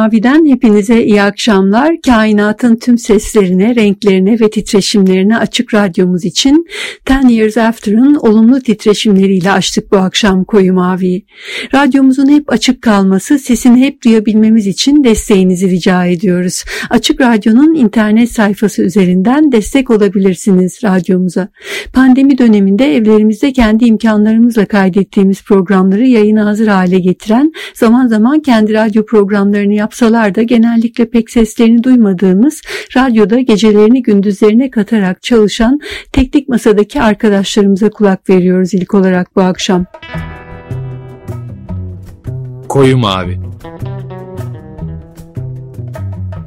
Mavi'den hepinize iyi akşamlar. Kainatın tüm seslerine, renklerine ve titreşimlerine açık radyomuz için Ten Years After'ın olumlu titreşimleriyle açtık bu akşam Koyu Mavi'yi. Radyomuzun hep açık kalması, sesini hep duyabilmemiz için desteğinizi rica ediyoruz. Açık Radyo'nun internet sayfası üzerinden destek olabilirsiniz radyomuza. Pandemi döneminde evlerimizde kendi imkanlarımızla kaydettiğimiz programları yayına hazır hale getiren, zaman zaman kendi radyo programlarını yapsalar da genellikle pek seslerini duymadığımız, radyoda gecelerini gündüzlerine katarak çalışan teknik masadaki arkadaşlarımıza kulak veriyoruz ilk olarak bu akşam. Koyu Mavi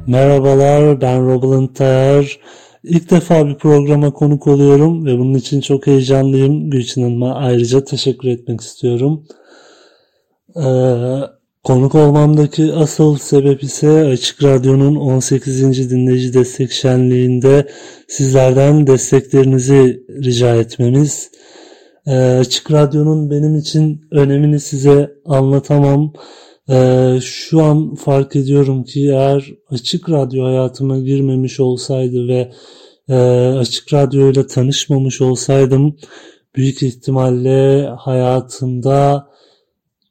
Merhabalar ben Roland Tayar. İlk defa bir programa konuk oluyorum ve bunun için çok heyecanlıyım. Gülçin Hanım'a ayrıca teşekkür etmek istiyorum. Ee, konuk olmamdaki asıl sebep ise Açık Radyo'nun 18. Dinleyici Destek Şenliği'nde sizlerden desteklerinizi rica etmemiz. Ee, Açık Radyo'nun benim için önemini size anlatamam. Ee, şu an fark ediyorum ki eğer Açık Radyo hayatıma girmemiş olsaydı ve e, Açık Radyo ile tanışmamış olsaydım büyük ihtimalle hayatımda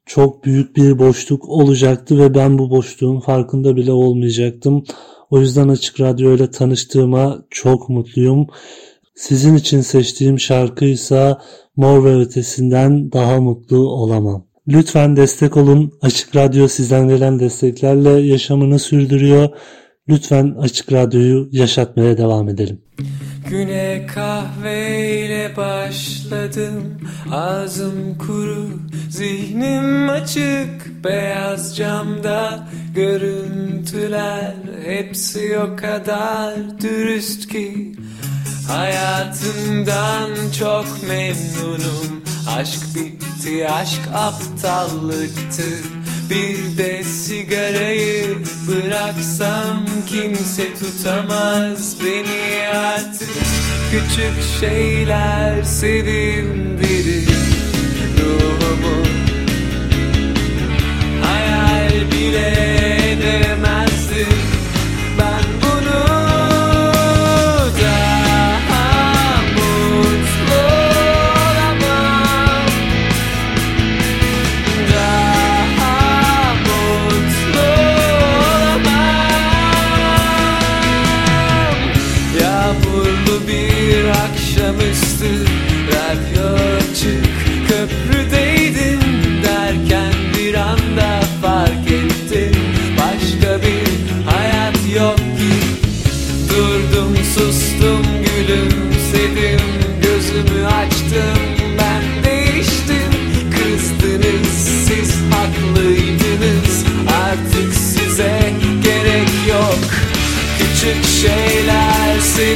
çok büyük bir boşluk olacaktı ve ben bu boşluğun farkında bile olmayacaktım. O yüzden Açık Radyo ile tanıştığıma çok mutluyum. Sizin için seçtiğim şarkıysa Mor ve Ötesinden daha mutlu olamam. Lütfen destek olun. Açık Radyo sizden gelen desteklerle yaşamını sürdürüyor. Lütfen Açık Radyo'yu yaşatmaya devam edelim. Güne kahveyle başladım. Ağzım kuru, zihnim açık. Beyaz camda görüntüler Hepsi o kadar dürüst ki. Hayatımdan çok memnunum. Aşk bitti, aşk aptallıktı bir de sigarayı bıraksam kimse tutamaz beni artık. Küçük şeyler sevindirir ruhumu Hayal bile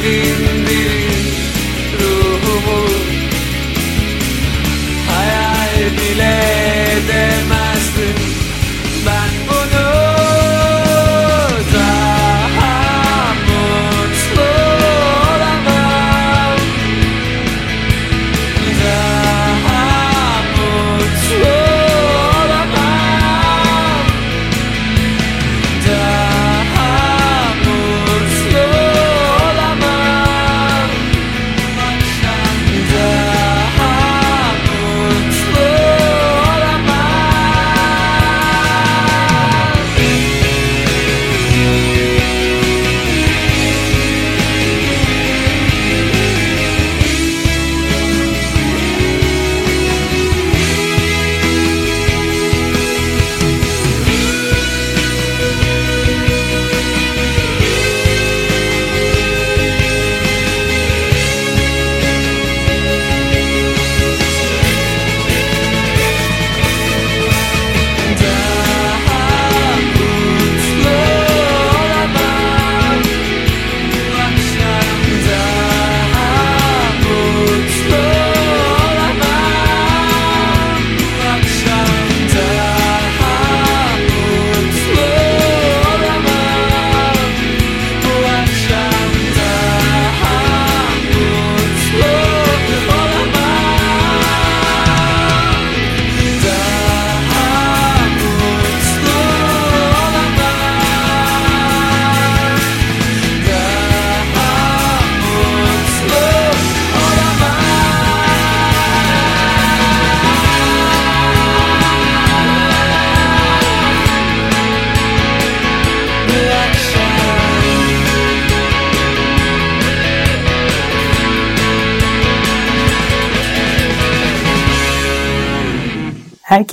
şeyler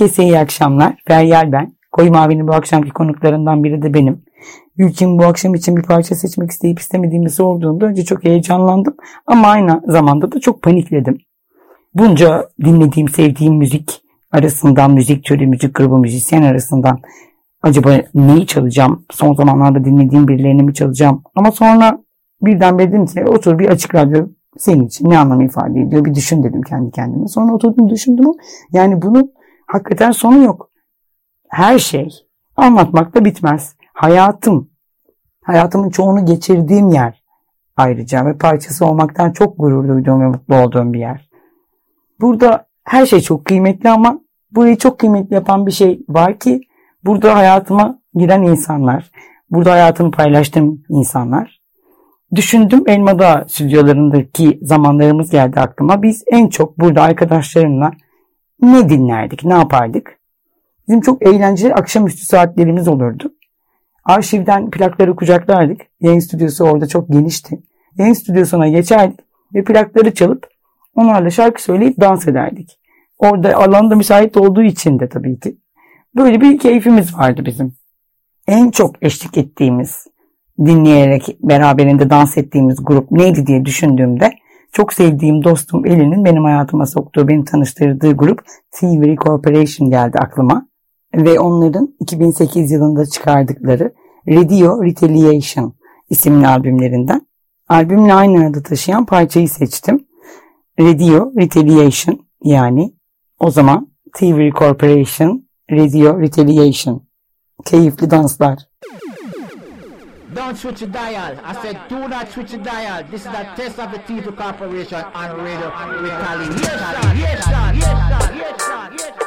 Herkese iyi akşamlar. Feryal ben. Koyu Mavi'nin bu akşamki konuklarından biri de benim. Gülçin bu akşam için bir parça seçmek isteyip istemediğimi sorduğunda önce çok heyecanlandım ama aynı zamanda da çok panikledim. Bunca dinlediğim, sevdiğim müzik arasından, müzik türü, müzik grubu, müzisyen arasından acaba neyi çalacağım? Son zamanlarda dinlediğim birilerini mi çalacağım? Ama sonra birden dedim ki otur bir açık radyo senin için ne anlam ifade ediyor bir düşün dedim kendi kendime. Sonra oturdum düşündüm. Yani bunun hakikaten sonu yok. Her şey anlatmakla bitmez. Hayatım, hayatımın çoğunu geçirdiğim yer ayrıca ve parçası olmaktan çok gurur duyduğum ve mutlu olduğum bir yer. Burada her şey çok kıymetli ama burayı çok kıymetli yapan bir şey var ki burada hayatıma giren insanlar, burada hayatımı paylaştığım insanlar. Düşündüm Elmadağ stüdyolarındaki zamanlarımız geldi aklıma. Biz en çok burada arkadaşlarımla ne dinlerdik, ne yapardık? Bizim çok eğlenceli akşamüstü saatlerimiz olurdu. Arşivden plakları kucaklardık. Yayın stüdyosu orada çok genişti. Yayın stüdyosuna geçerdik ve plakları çalıp onlarla şarkı söyleyip dans ederdik. Orada alanda müsait olduğu için de tabii ki. Böyle bir keyfimiz vardı bizim. En çok eşlik ettiğimiz, dinleyerek beraberinde dans ettiğimiz grup neydi diye düşündüğümde çok sevdiğim dostum Eli'nin benim hayatıma soktuğu, beni tanıştırdığı grup Thievery Corporation geldi aklıma. Ve onların 2008 yılında çıkardıkları Radio Retaliation isimli albümlerinden. Albümle aynı adı taşıyan parçayı seçtim. Radio Retaliation yani o zaman Thievery Corporation Radio Retaliation. Keyifli danslar. Don't switch the dial. I said do not switch the dial. This is a test of the TV Corporation on radio retaliation. Yes, sir. Yes, sir. Yes, sir. Yes, sir.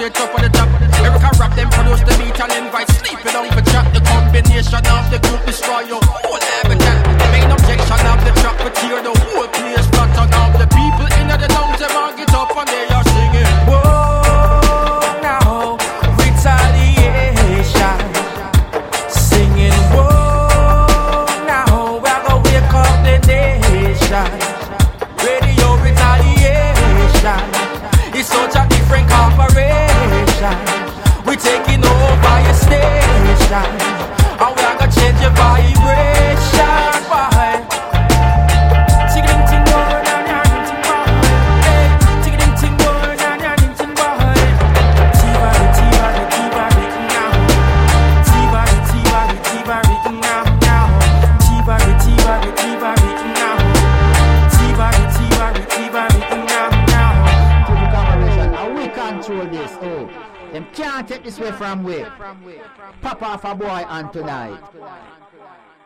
straight up on the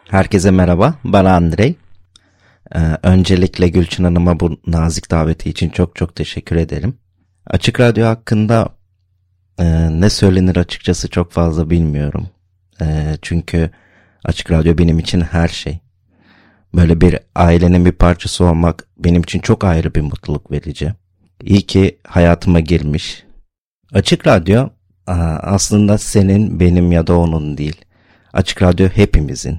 Herkese merhaba, ben Andrei. Ee, öncelikle Gülçin Hanım'a bu nazik daveti için çok çok teşekkür ederim. Açık Radyo hakkında e, ne söylenir açıkçası çok fazla bilmiyorum. E, çünkü Açık Radyo benim için her şey. Böyle bir ailenin bir parçası olmak benim için çok ayrı bir mutluluk verici. İyi ki hayatıma girmiş. Açık Radyo aslında senin, benim ya da onun değil. Açık Radyo hepimizin.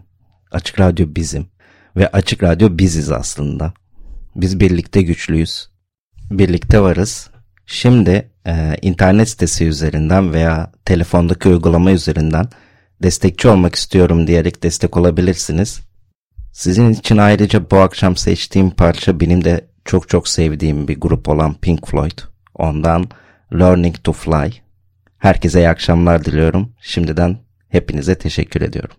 Açık Radyo bizim. Ve Açık Radyo biziz aslında. Biz birlikte güçlüyüz. Birlikte varız. Şimdi e, internet sitesi üzerinden veya telefondaki uygulama üzerinden destekçi olmak istiyorum diyerek destek olabilirsiniz. Sizin için ayrıca bu akşam seçtiğim parça benim de çok çok sevdiğim bir grup olan Pink Floyd. Ondan Learning to Fly. Herkese iyi akşamlar diliyorum. Şimdiden hepinize teşekkür ediyorum.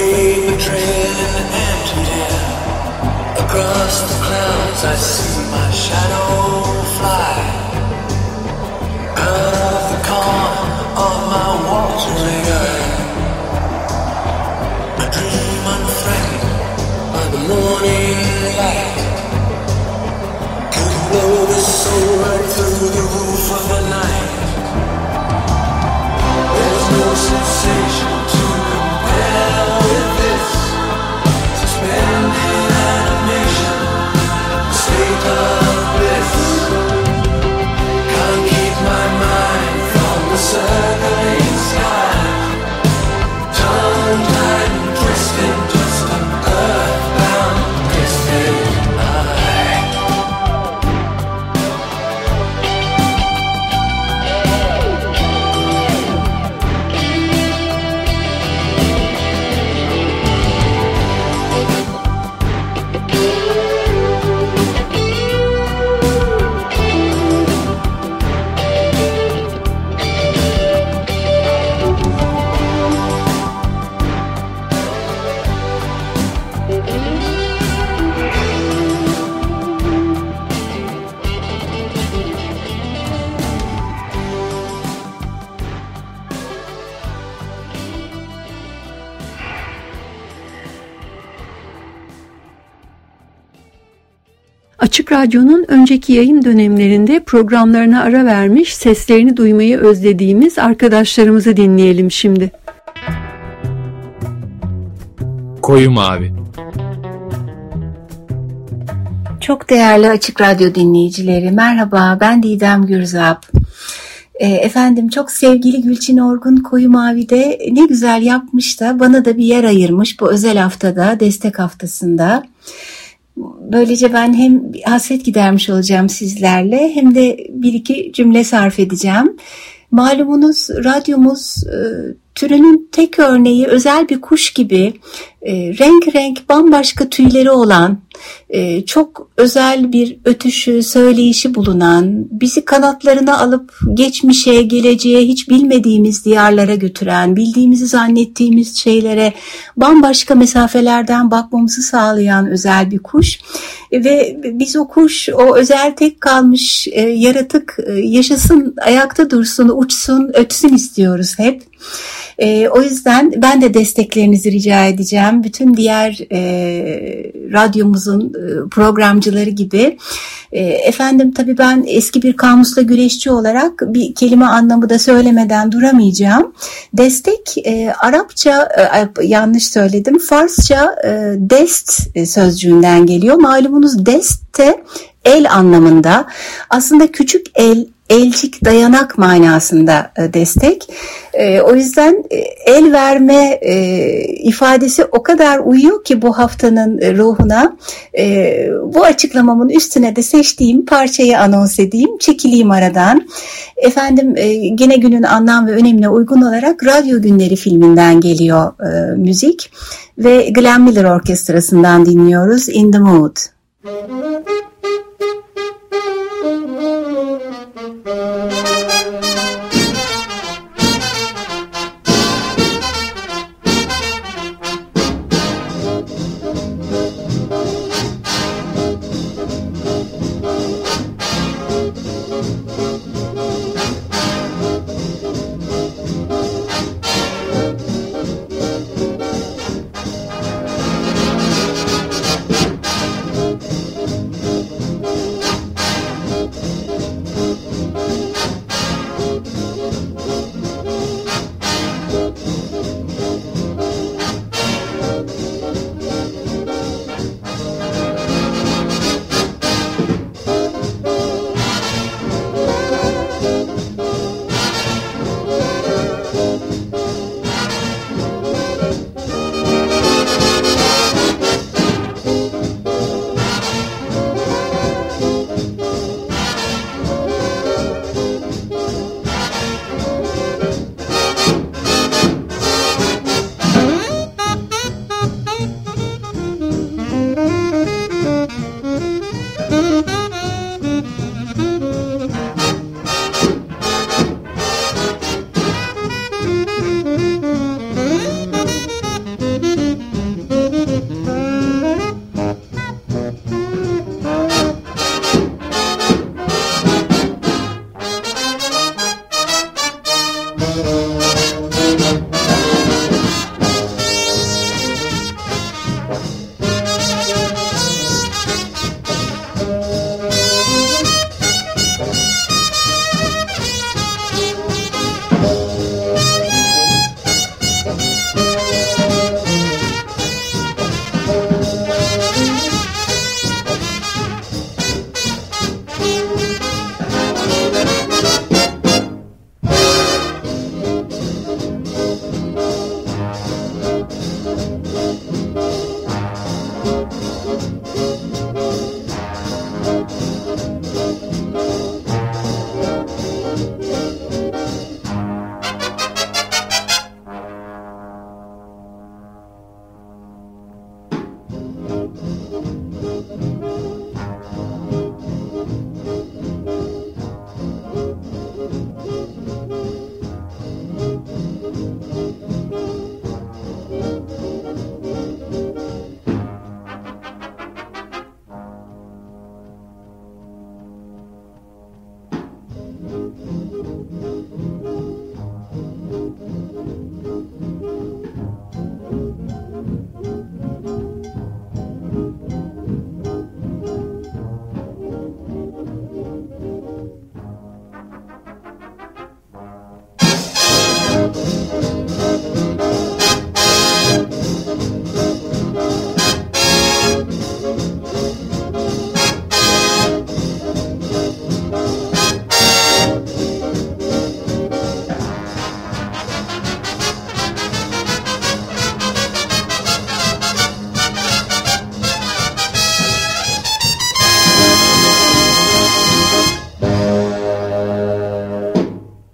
A trail in the empty air. Across the clouds, I see my shadow fly. Out of the calm of my watery eye, I dream unfrightened by the morning light. Could blow this soul right through the roof of the night. There's no sensation. Açık Radyo'nun önceki yayın dönemlerinde programlarına ara vermiş, seslerini duymayı özlediğimiz arkadaşlarımızı dinleyelim şimdi. Koyu Mavi Çok değerli Açık Radyo dinleyicileri, merhaba ben Didem Gürzap. E, efendim çok sevgili Gülçin Orgun Koyu Mavi'de ne güzel yapmış da bana da bir yer ayırmış bu özel haftada, destek haftasında. Böylece ben hem hasret gidermiş olacağım sizlerle hem de bir iki cümle sarf edeceğim. Malumunuz radyomuz e, türünün tek örneği özel bir kuş gibi e, renk renk bambaşka tüyleri olan e, çok özel bir ötüşü, söyleyişi bulunan, bizi kanatlarına alıp geçmişe, geleceğe hiç bilmediğimiz diyarlara götüren, bildiğimizi zannettiğimiz şeylere bambaşka mesafelerden bakmamızı sağlayan özel bir kuş. Ve biz o kuş, o özel tek kalmış e, yaratık e, yaşasın, ayakta dursun, uçsun, ötsün istiyoruz hep. E, o yüzden ben de desteklerinizi rica edeceğim. Bütün diğer e, radyomuzun e, programcıları gibi. E, efendim tabii ben eski bir kamusla güreşçi olarak bir kelime anlamı da söylemeden duramayacağım. Destek e, Arapça yanlış söyledim. Farsça dest sözcüğünden geliyor. Malumunuz dest de el anlamında. Aslında küçük el elcik dayanak manasında e, destek. E, o yüzden e, el verme ifadesi o kadar uyuyor ki bu haftanın ruhuna. Bu açıklamamın üstüne de seçtiğim parçayı anons edeyim, çekileyim aradan. Efendim gene günün anlam ve önemine uygun olarak Radyo Günleri filminden geliyor müzik ve Glenn Miller Orkestrası'ndan dinliyoruz In the Mood. Müzik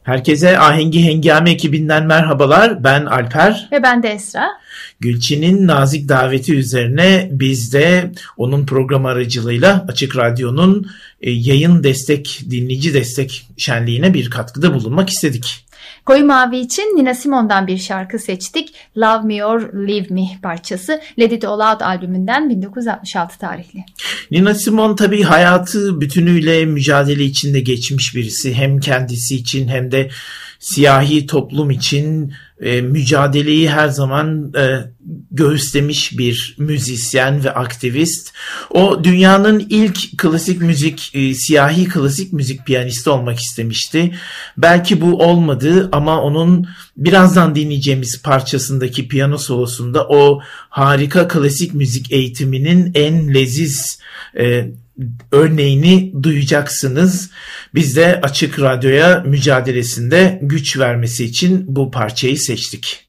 Herkese Ahengi Hengame ekibinden merhabalar. Ben Alper. Ve ben de Esra. Gülçin'in nazik daveti üzerine biz de onun program aracılığıyla Açık Radyo'nun e, yayın destek, dinleyici destek şenliğine bir katkıda bulunmak istedik. Koyu Mavi için Nina Simone'dan bir şarkı seçtik. Love Me or Leave Me parçası Let It All Out albümünden 1966 tarihli. Nina Simone tabii hayatı bütünüyle mücadele içinde geçmiş birisi. Hem kendisi için hem de siyahi toplum için e, mücadeleyi her zaman e, göğüslemiş bir müzisyen ve aktivist. O dünyanın ilk klasik müzik, e, siyahi klasik müzik piyanisti olmak istemişti. Belki bu olmadı ama onun birazdan dinleyeceğimiz parçasındaki piyano solosunda o harika klasik müzik eğitiminin en leziz e, örneğini duyacaksınız. Biz de Açık Radyo'ya mücadelesinde güç vermesi için bu parçayı seçtik.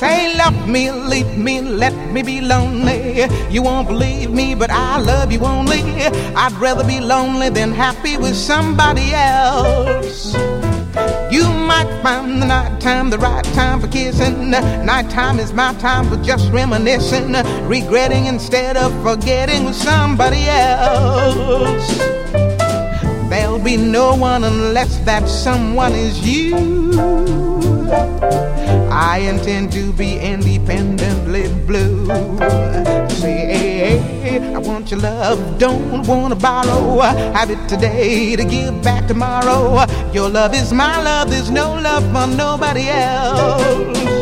Say love me, leave me, let me be lonely. You won't believe me, but I love you only. I'd rather be lonely than happy with somebody else. Might find the night time the right time for kissing. Nighttime is my time for just reminiscing, regretting instead of forgetting with somebody else. There'll be no one unless that someone is you. I intend to be independently blue. Say, I want your love, don't wanna borrow. Have it today to give back tomorrow. Your love is my love, there's no love for nobody else.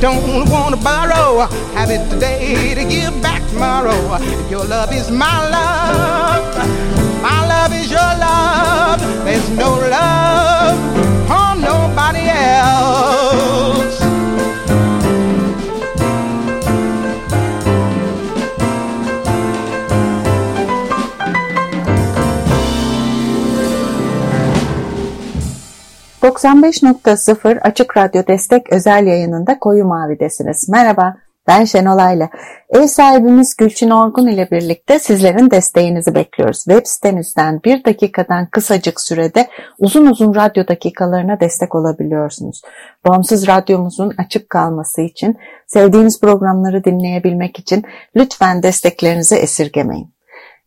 Don't wanna borrow. Have it today to give back tomorrow. Your love is my love, my love is your love. There's no love 95.0 Açık Radyo Destek özel yayınında Koyu Mavi'desiniz. Merhaba, ben Şenolay'la. Ev sahibimiz Gülçin Orgun ile birlikte sizlerin desteğinizi bekliyoruz. Web sitemizden bir dakikadan kısacık sürede uzun uzun radyo dakikalarına destek olabiliyorsunuz. Bağımsız radyomuzun açık kalması için, sevdiğiniz programları dinleyebilmek için lütfen desteklerinizi esirgemeyin.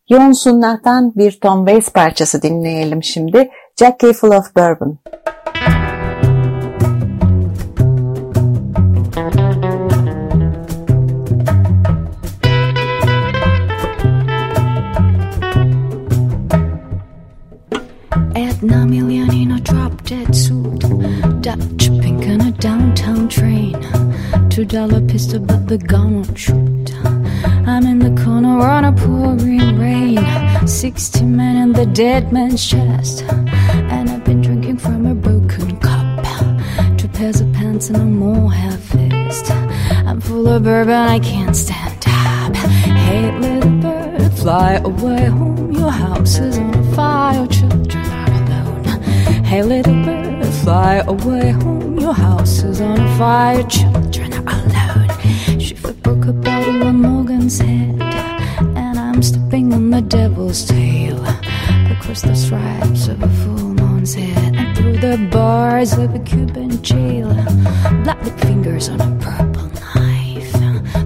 Yoğun Sunnah'tan bir Tom Waits parçası dinleyelim şimdi. Jackie Full of Bourbon. Two dollar pistol, but the gun won't shoot. I'm in the corner on a pouring rain. Sixty men in the dead man's chest, and I've been drinking from a broken cup. Two pairs of pants and a more half-fist. I'm full of bourbon, I can't stand up. Hey, little bird, fly away home. Your house is on fire, children are alone. Hey, little bird, fly away home. Your house is on fire, children are alone. She broke a bottle on Morgan's head, and I'm stepping on the devil's tail. Across the stripes of a full moon's head, and through the bars of a Cuban jail. Black fingers on a purple knife,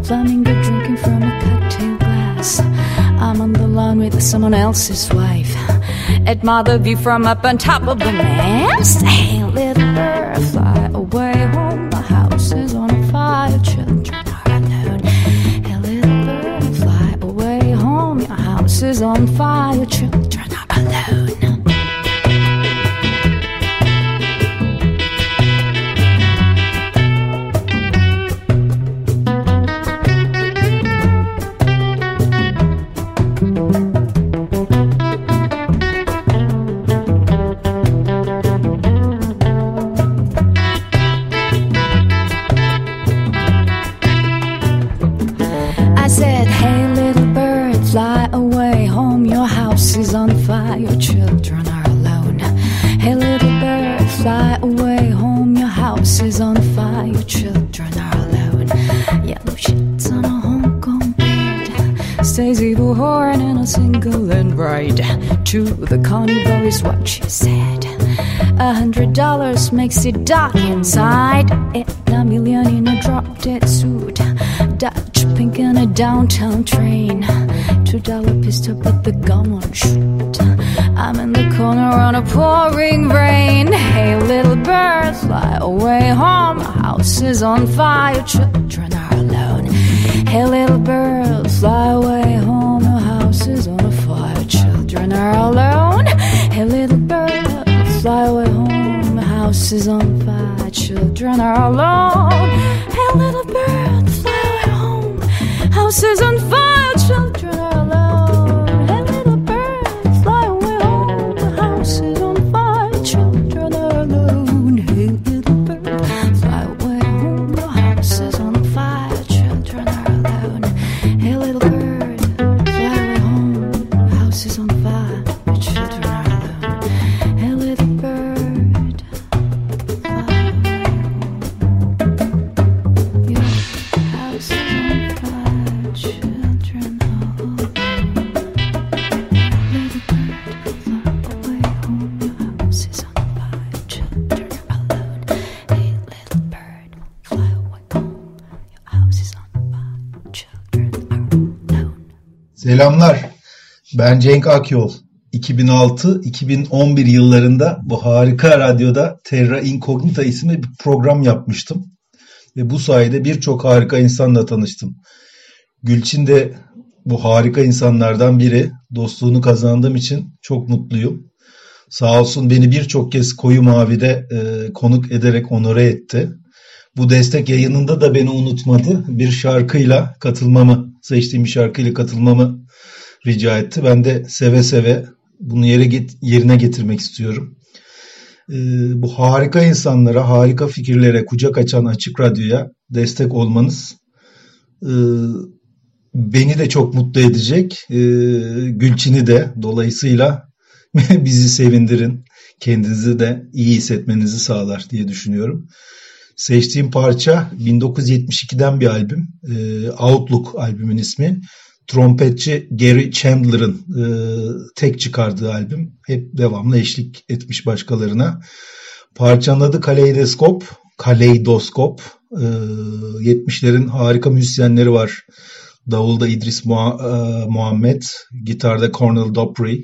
flamingo drinking from a cocktail glass. I'm on the lawn with someone else's wife. Admire the view from up on top of the mast. Hey, little bird, Is on fire. To the carnival is what she said. A hundred dollars makes it dark inside. and A million in a drop dead suit. Dutch pink in a downtown train. Two dollar pistol, but the gun won't shoot. I'm in the corner on a pouring rain. Hey, little bird, fly away home. House is on fire, children are alone. Hey, little bird, fly away house is on fire, children are alone. Hey, little bird, fly away home. House is on fire, Selamlar. Ben Cenk Akyol. 2006-2011 yıllarında bu harika radyoda Terra Incognita isimli bir program yapmıştım. Ve bu sayede birçok harika insanla tanıştım. Gülçin de bu harika insanlardan biri. Dostluğunu kazandığım için çok mutluyum. Sağ olsun beni birçok kez Koyu Mavi'de e, konuk ederek onore etti. Bu destek yayınında da beni unutmadı. Bir şarkıyla katılmamı, seçtiğim bir şarkıyla katılmamı rica etti. Ben de seve seve bunu yere get- yerine getirmek istiyorum. Ee, bu harika insanlara, harika fikirlere kucak açan Açık Radyo'ya destek olmanız e, beni de çok mutlu edecek. E, Gülçin'i de dolayısıyla bizi sevindirin. kendinizi de iyi hissetmenizi sağlar diye düşünüyorum. Seçtiğim parça 1972'den bir albüm. E, Outlook albümün ismi. Trompetçi Gary Chandler'ın e, tek çıkardığı albüm. Hep devamlı eşlik etmiş başkalarına. Parçanın adı Kaleidoskop. Kaleidoskop. E, 70'lerin harika müzisyenleri var. Davulda İdris Muha- e, Muhammed, gitarda Cornel Dopry,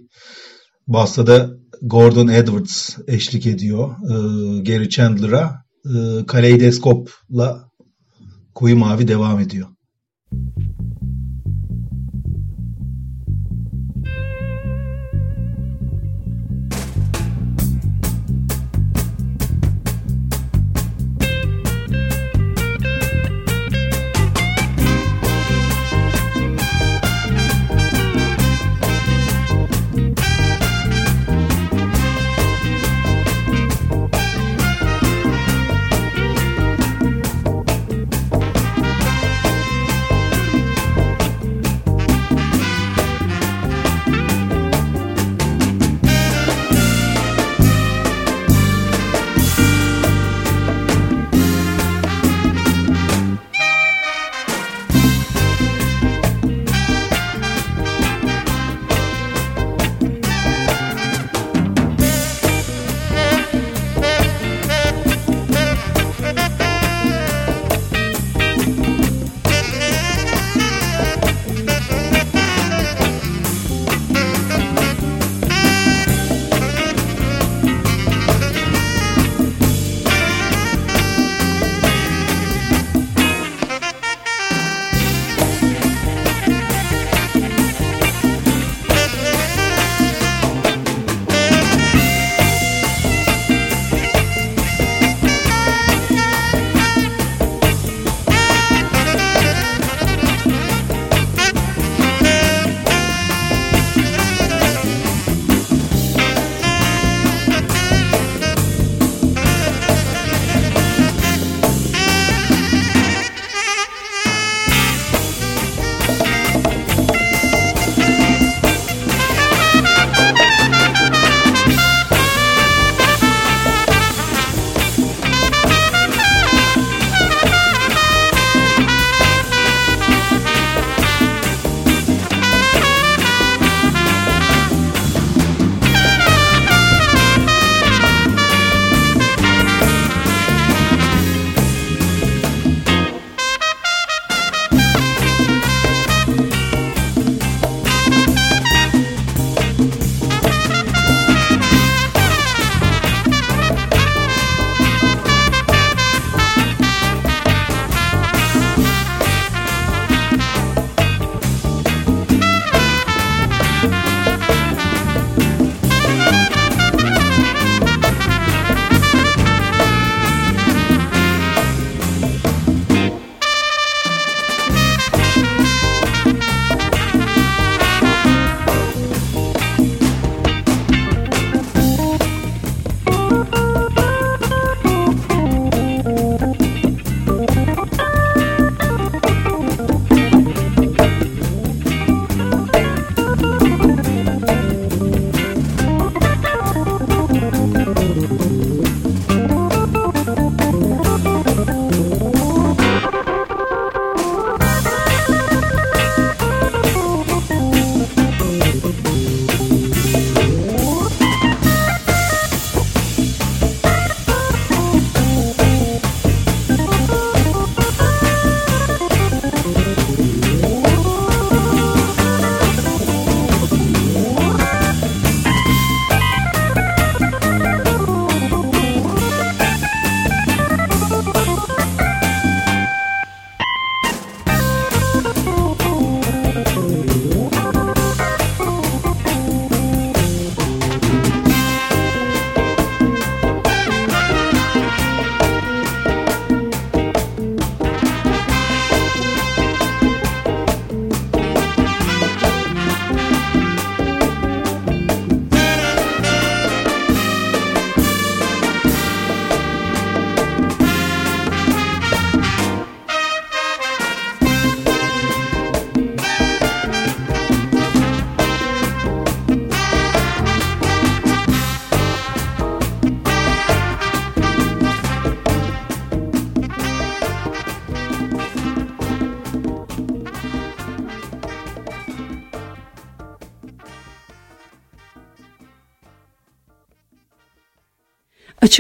basta da Gordon Edwards eşlik ediyor e, Gary Chandler'a. E, Kaleidoskop'la Koyu Mavi devam ediyor.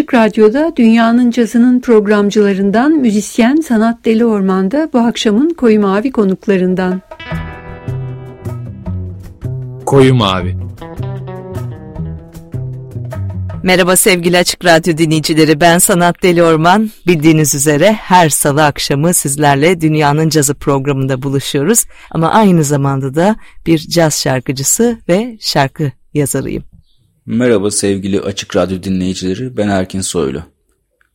Açık Radyo'da dünyanın cazının programcılarından müzisyen Sanat Deli Orman'da bu akşamın Koyu Mavi konuklarından. Koyu Mavi Merhaba sevgili Açık Radyo dinleyicileri ben Sanat Deli Orman. Bildiğiniz üzere her salı akşamı sizlerle Dünyanın Cazı programında buluşuyoruz. Ama aynı zamanda da bir caz şarkıcısı ve şarkı yazarıyım. Merhaba sevgili Açık Radyo dinleyicileri ben Erkin Soylu.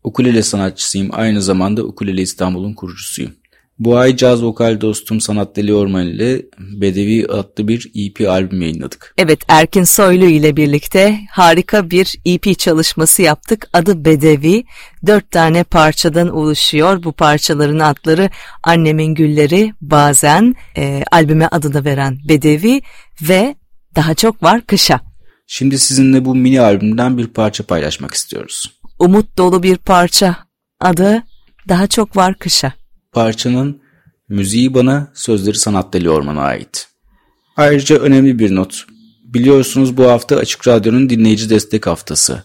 Ukulele sanatçısıyım aynı zamanda Ukulele İstanbul'un kurucusuyum. Bu ay caz vokal dostum Sanat Deli Orman ile Bedevi adlı bir EP albüm yayınladık. Evet Erkin Soylu ile birlikte harika bir EP çalışması yaptık. Adı Bedevi. Dört tane parçadan oluşuyor. Bu parçaların adları Annemin Gülleri, Bazen, e, albüme adını veren Bedevi ve daha çok var Kışa. Şimdi sizinle bu mini albümden bir parça paylaşmak istiyoruz. Umut dolu bir parça. Adı Daha Çok Var Kışa. Parçanın müziği bana, sözleri Sanat Deli Orman'a ait. Ayrıca önemli bir not. Biliyorsunuz bu hafta Açık Radyo'nun dinleyici destek haftası.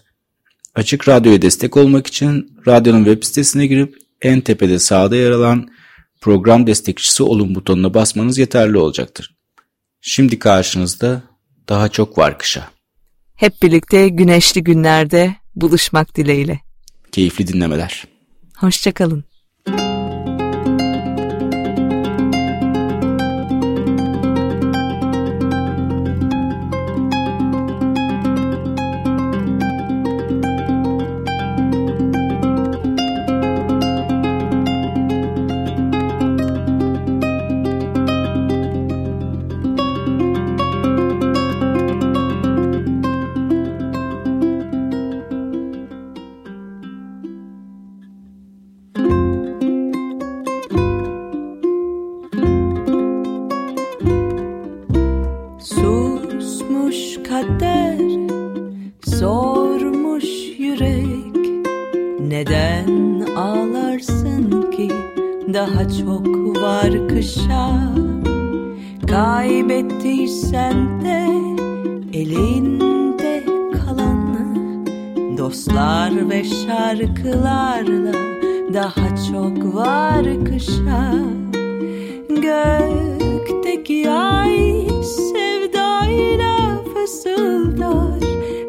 Açık Radyo'ya destek olmak için radyonun web sitesine girip en tepede sağda yer alan program destekçisi olun butonuna basmanız yeterli olacaktır. Şimdi karşınızda daha çok var kışa. Hep birlikte güneşli günlerde buluşmak dileğiyle. Keyifli dinlemeler. Hoşçakalın. Belki ay sevdayla fısıldar.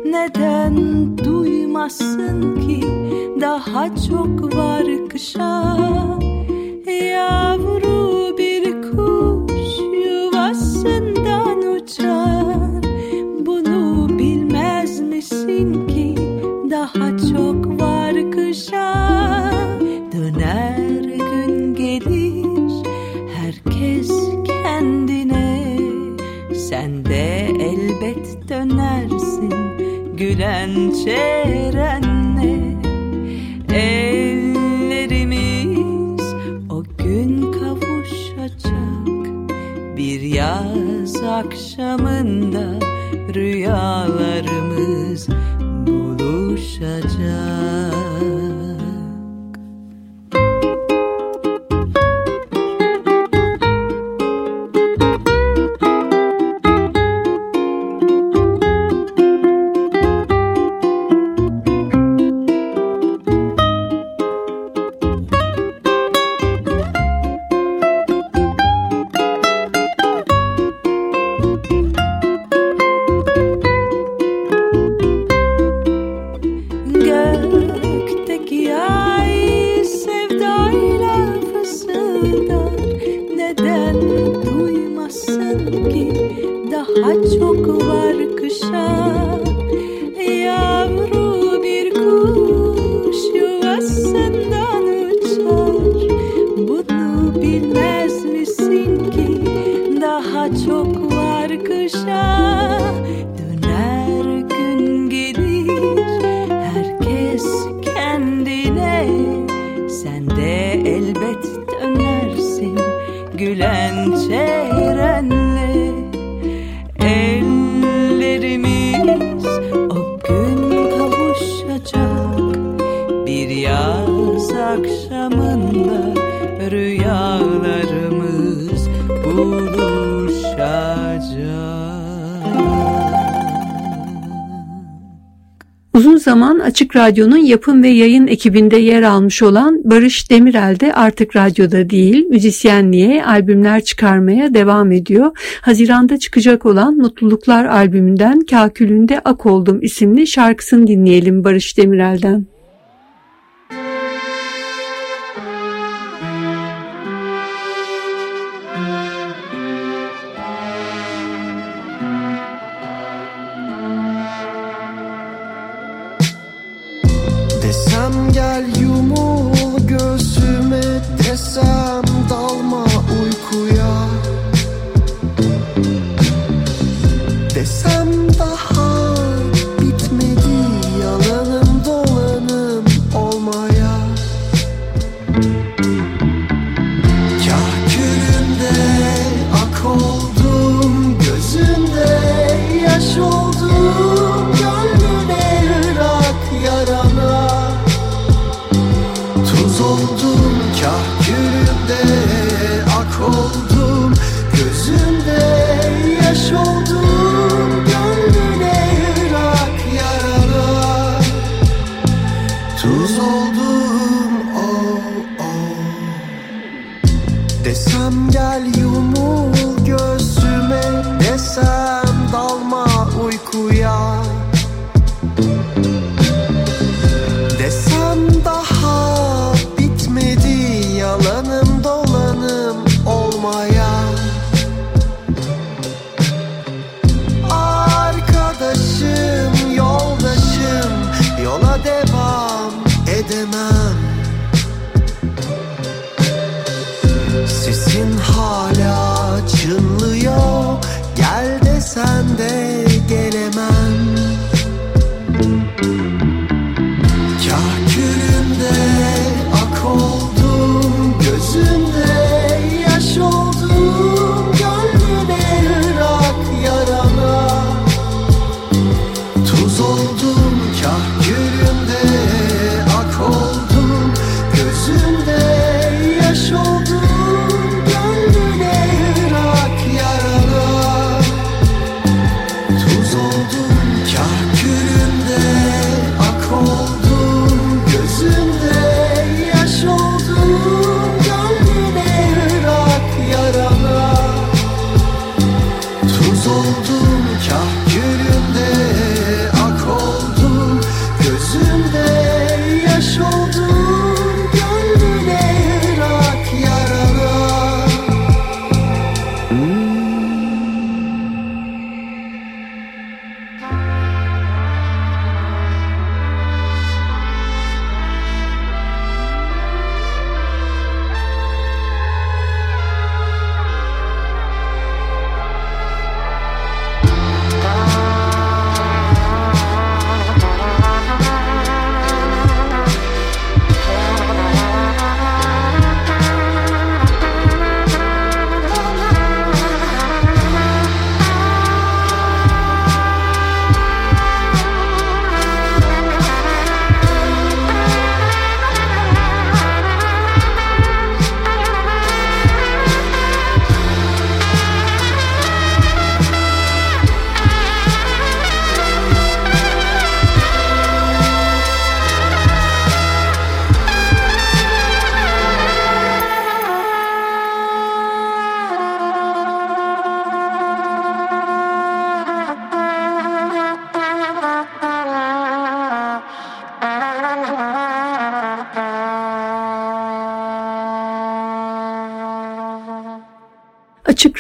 Neden duymasın ki? Daha çok var kışa. Yavrum gülen çehrenle ellerimiz o gün kavuşacak. Bir yaz akşamı çok var kışa zaman Açık Radyo'nun yapım ve yayın ekibinde yer almış olan Barış Demirel de artık radyoda değil, müzisyenliğe, albümler çıkarmaya devam ediyor. Haziranda çıkacak olan Mutluluklar albümünden Kakülünde Ak Oldum isimli şarkısını dinleyelim Barış Demirel'den.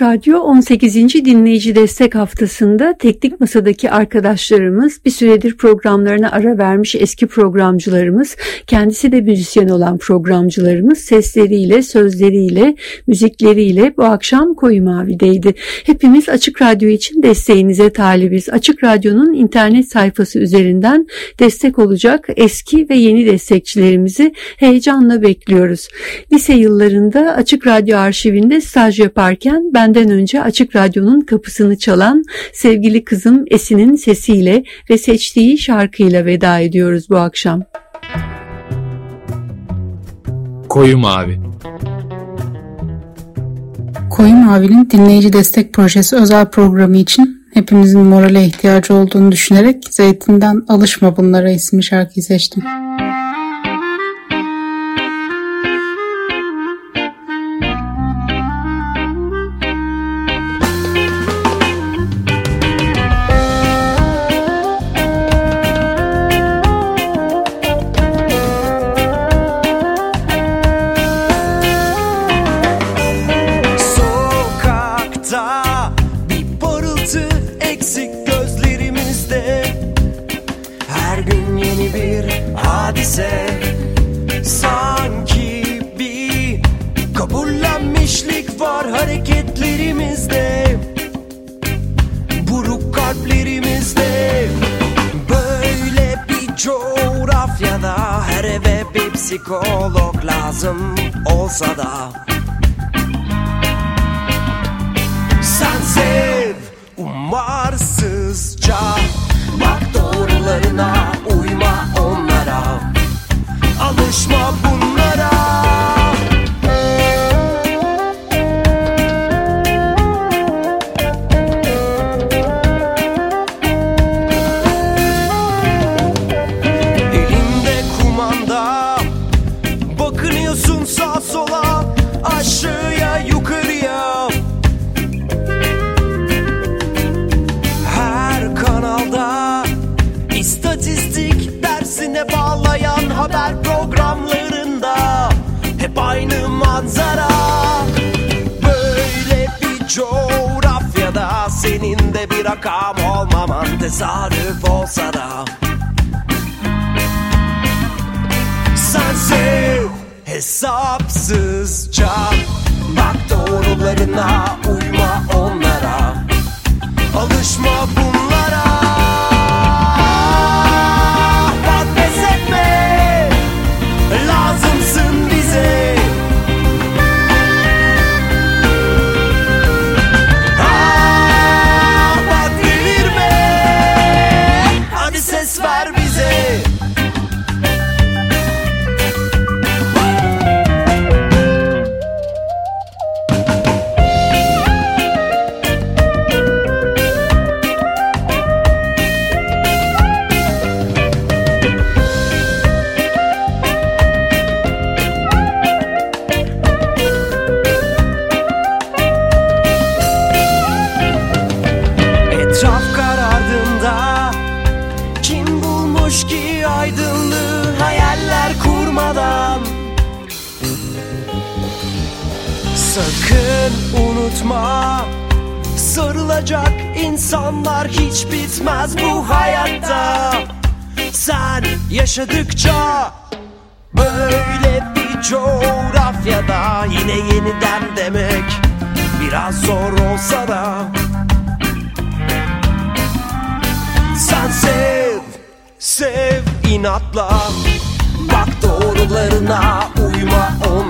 Açık Radyo 18. Dinleyici Destek Haftası'nda teknik masadaki arkadaşlarımız, bir süredir programlarına ara vermiş eski programcılarımız, kendisi de müzisyen olan programcılarımız sesleriyle, sözleriyle, müzikleriyle bu akşam Koyu Mavi'deydi. Hepimiz Açık Radyo için desteğinize talibiz. Açık Radyo'nun internet sayfası üzerinden destek olacak eski ve yeni destekçilerimizi heyecanla bekliyoruz. Lise yıllarında Açık Radyo arşivinde staj yaparken benden önce Açık Radyo'nun kapısını çalan sevgili kızım Esin'in sesiyle ve seçtiği şarkıyla veda ediyoruz bu akşam. Koyu Mavi Koyu Mavi'nin dinleyici destek projesi özel programı için hepimizin morale ihtiyacı olduğunu düşünerek Zeytin'den Alışma Bunlara isimli şarkıyı seçtim. Müzik gözünde bir rakam olmaman tesadüf olsa da. Sensiz hesapsızca Bak doğrularına uyma onlara. Alışma bunlara anlar hiç bitmez bu hayatta. Sen yaşadıkça böyle bir coğrafyada Yine yeniden demek biraz zor olsa da. Sen sev, sev inatla Bak doğrularına uyma onlara.